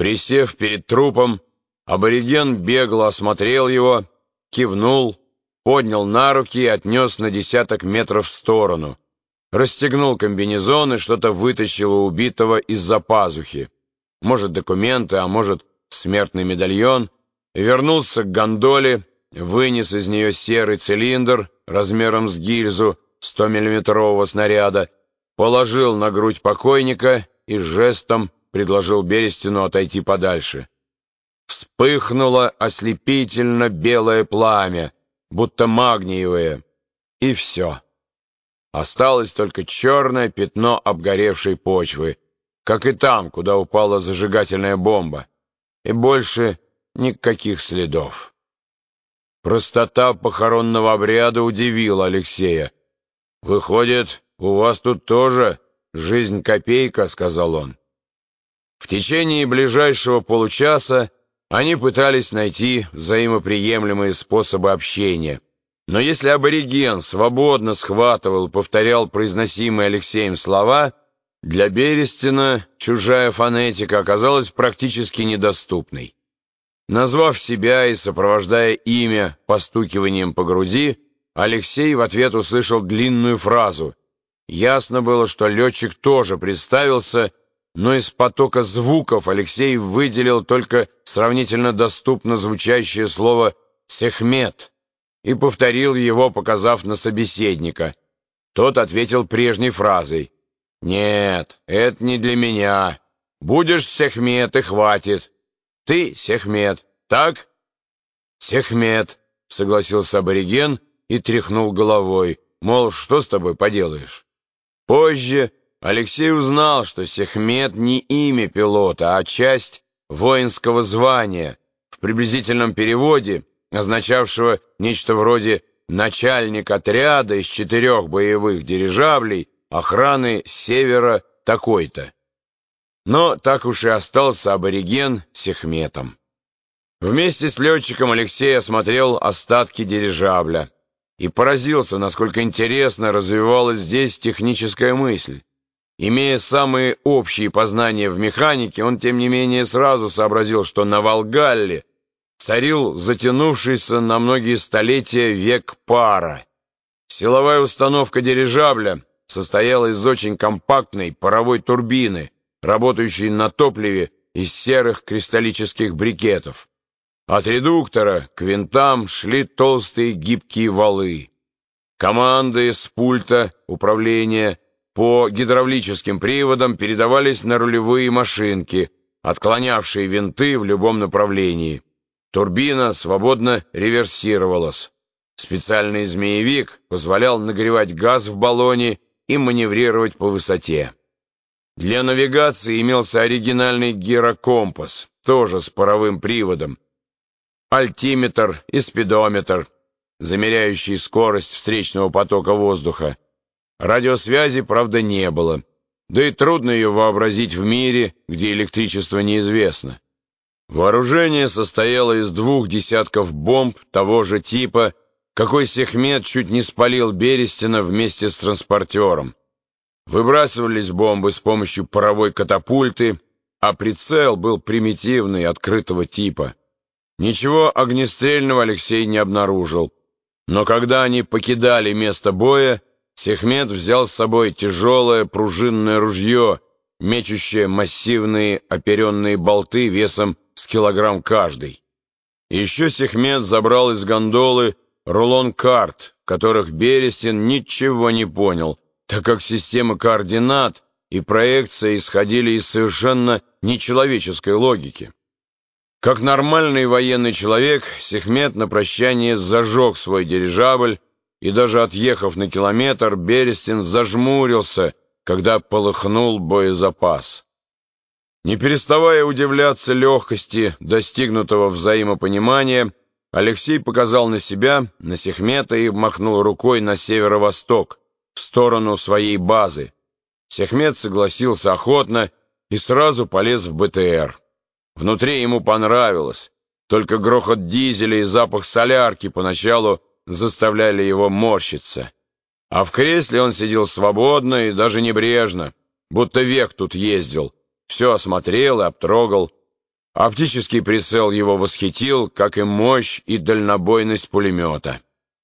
Присев перед трупом, абориген бегло осмотрел его, кивнул, поднял на руки и отнес на десяток метров в сторону. Расстегнул комбинезон и что-то вытащил у убитого из-за пазухи. Может, документы, а может, смертный медальон. Вернулся к гондоле, вынес из нее серый цилиндр размером с гильзу 100-миллиметрового снаряда, положил на грудь покойника и жестом предложил Берестину отойти подальше. Вспыхнуло ослепительно белое пламя, будто магниевое, и все. Осталось только черное пятно обгоревшей почвы, как и там, куда упала зажигательная бомба, и больше никаких следов. Простота похоронного обряда удивила Алексея. «Выходит, у вас тут тоже жизнь копейка», — сказал он. В течение ближайшего получаса они пытались найти взаимоприемлемые способы общения. Но если абориген свободно схватывал повторял произносимые Алексеем слова, для Берестина чужая фонетика оказалась практически недоступной. Назвав себя и сопровождая имя постукиванием по груди, Алексей в ответ услышал длинную фразу. Ясно было, что летчик тоже представился, но из потока звуков Алексей выделил только сравнительно доступно звучащее слово «Сехмет» и повторил его, показав на собеседника. Тот ответил прежней фразой «Нет, это не для меня. Будешь Сехмет и хватит. Ты Сехмет, так?» «Сехмет», — согласился абориген и тряхнул головой, мол, что с тобой поделаешь. Позже Алексей узнал, что Сехмет не имя пилота, а часть воинского звания, в приблизительном переводе означавшего нечто вроде «начальник отряда из четырех боевых дирижаблей охраны севера такой-то». Но так уж и остался абориген Сехметом. Вместе с летчиком Алексей осмотрел остатки дирижабля и поразился, насколько интересно развивалась здесь техническая мысль. Имея самые общие познания в механике, он, тем не менее, сразу сообразил, что на Волгалле царил затянувшийся на многие столетия век пара. Силовая установка дирижабля состояла из очень компактной паровой турбины, работающей на топливе из серых кристаллических брикетов. От редуктора к винтам шли толстые гибкие валы. Команды с пульта управления по гидравлическим приводам передавались на рулевые машинки, отклонявшие винты в любом направлении. Турбина свободно реверсировалась. Специальный змеевик позволял нагревать газ в баллоне и маневрировать по высоте. Для навигации имелся оригинальный гирокомпас, тоже с паровым приводом, альтиметр и спидометр, замеряющий скорость встречного потока воздуха. Радиосвязи, правда, не было. Да и трудно ее вообразить в мире, где электричество неизвестно. Вооружение состояло из двух десятков бомб того же типа, какой Сехмет чуть не спалил Берестина вместе с транспортером. Выбрасывались бомбы с помощью паровой катапульты, а прицел был примитивный, открытого типа. Ничего огнестрельного Алексей не обнаружил. Но когда они покидали место боя, Сехмет взял с собой тяжелое пружинное ружье, мечущее массивные оперенные болты весом с килограмм каждый. Еще Сехмет забрал из гондолы рулон карт, которых Берестин ничего не понял, так как системы координат и проекция исходили из совершенно нечеловеческой логики. Как нормальный военный человек, Сехмет на прощание зажег свой дирижабль, и даже отъехав на километр, Берестин зажмурился, когда полыхнул боезапас. Не переставая удивляться легкости достигнутого взаимопонимания, Алексей показал на себя, на Сехмета и махнул рукой на северо-восток, в сторону своей базы. Сехмет согласился охотно и сразу полез в БТР. Внутри ему понравилось, только грохот дизеля и запах солярки поначалу заставляли его морщиться. А в кресле он сидел свободно и даже небрежно, будто век тут ездил, все осмотрел и обтрогал. Оптический прицел его восхитил, как и мощь и дальнобойность пулемета.